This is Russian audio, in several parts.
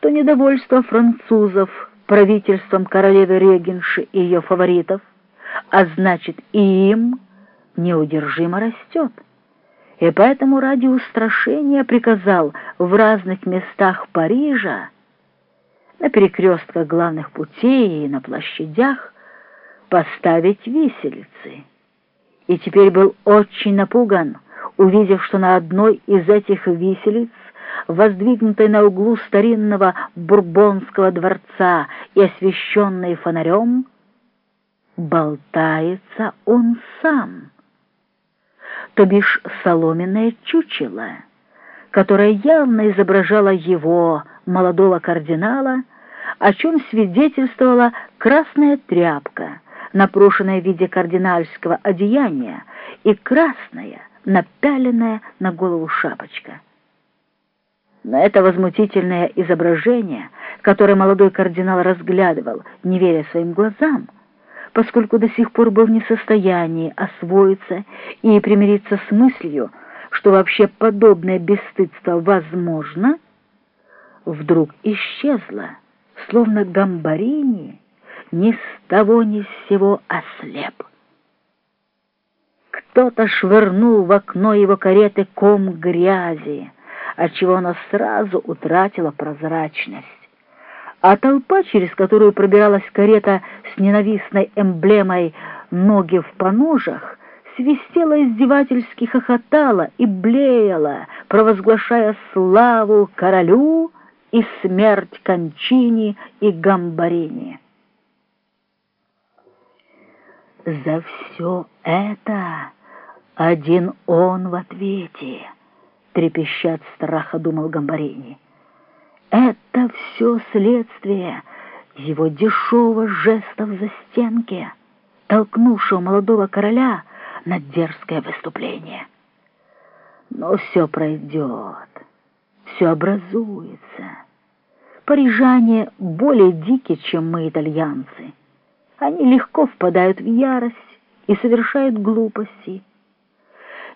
что недовольство французов правительством королевы Регенши и ее фаворитов, а значит и им, неудержимо растет. И поэтому ради устрашения приказал в разных местах Парижа, на перекрестках главных путей и на площадях, поставить виселицы. И теперь был очень напуган, увидев, что на одной из этих виселиц, воздвигнутой на углу старинного бурбонского дворца и освещенной фонарем, болтается он сам, то бишь соломенное чучело, которое явно изображало его, молодого кардинала, о чем свидетельствовала красная тряпка, напрошенная в виде кардинальского одеяния, и красная, напяленная на голову шапочка. На это возмутительное изображение, которое молодой кардинал разглядывал, не веря своим глазам, поскольку до сих пор был не в состоянии освоиться и примириться с мыслью, что вообще подобное бесстыдство возможно, вдруг исчезло, словно Гамбарини ни с того ни с сего ослеп. Кто-то швырнул в окно его кареты ком грязи, отчего она сразу утратила прозрачность. А толпа, через которую пробиралась карета с ненавистной эмблемой «ноги в поножах», свистела издевательски хохотала и блеяла, провозглашая славу королю и смерть кончине и гамбарине. За все это один он в ответе, трепеща от страха, думал Гамбарини. Это все следствие его дешевого жеста в застенке, толкнувшего молодого короля на дерзкое выступление. Но все пройдет, все образуется. Парижане более дикие, чем мы, итальянцы. Они легко впадают в ярость и совершают глупости.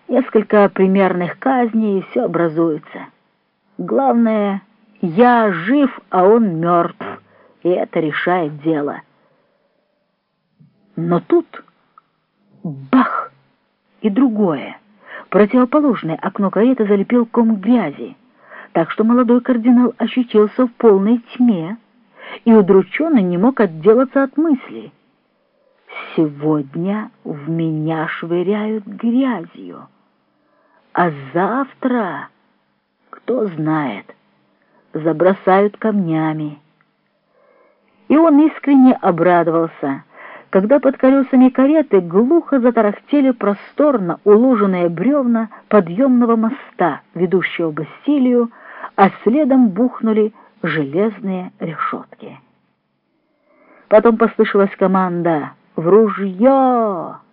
Несколько примерных казней, и все образуется. Главное, я жив, а он мертв, и это решает дело. Но тут бах! И другое. Противоположное окно кареты залепил ком грязи, так что молодой кардинал ощутился в полной тьме и удрученно не мог отделаться от мысли. «Сегодня в меня швыряют грязью, а завтра, кто знает, забросают камнями». И он искренне обрадовался, когда под колесами кареты глухо затарахтели просторно уложенные бревна подъемного моста, ведущего в Бастилию, а следом бухнули железные решетки. Потом послышалась команда «В ружье!»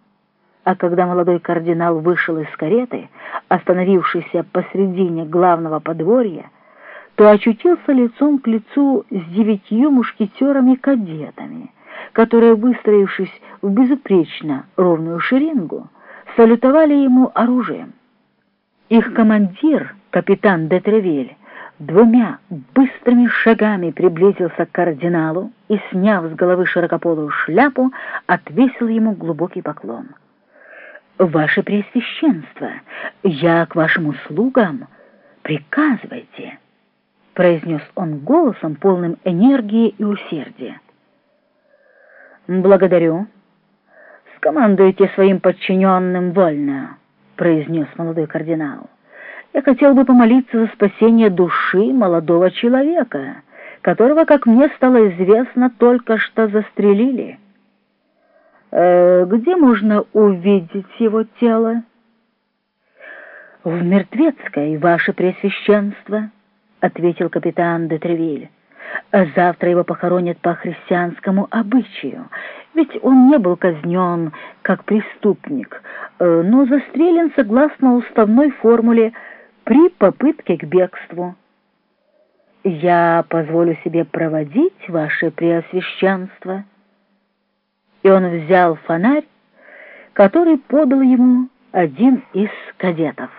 А когда молодой кардинал вышел из кареты, остановившийся посредине главного подворья, то очутился лицом к лицу с девятью мушкетерами-кадетами, которые, выстроившись в безупречно ровную шеренгу, салютовали ему оружием. Их командир, капитан де Тревель, двумя быстрыми шагами приблизился к кардиналу и, сняв с головы широкополую шляпу, отвесил ему глубокий поклон. «Ваше Преосвященство, я к вашим услугам. Приказывайте!» — произнес он голосом, полным энергии и усердия. «Благодарю. Скомандуйте своим подчиненным вольно», — произнес молодой кардинал. «Я хотел бы помолиться за спасение души молодого человека, которого, как мне стало известно, только что застрелили. Э, где можно увидеть его тело?» «В Мертвецкой, ваше Пресвященство» ответил капитан де Тревиль. Завтра его похоронят по христианскому обычаю, ведь он не был казнен как преступник, э, но застрелен согласно уставной формуле при попытке к бегству. «Я позволю себе проводить ваше преосвященство». И он взял фонарь, который подал ему один из кадетов.